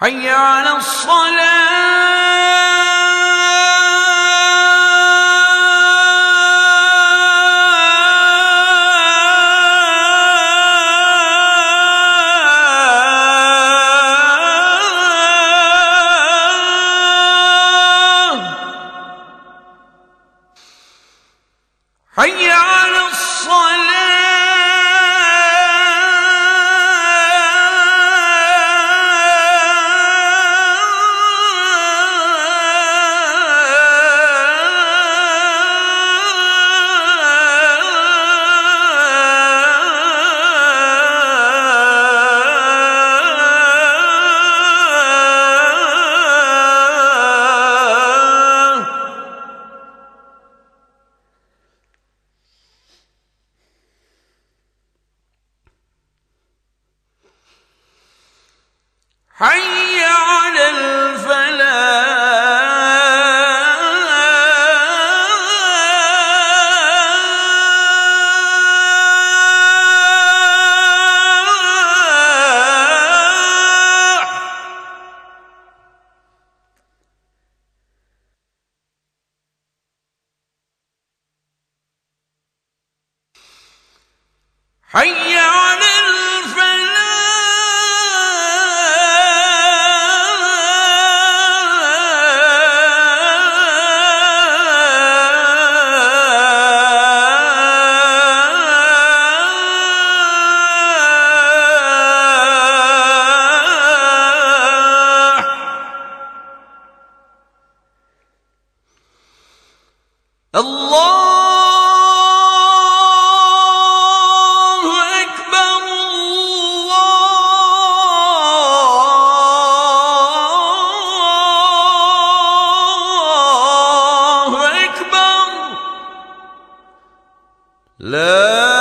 حي على الصلاة. حي على الفلاح. حي لا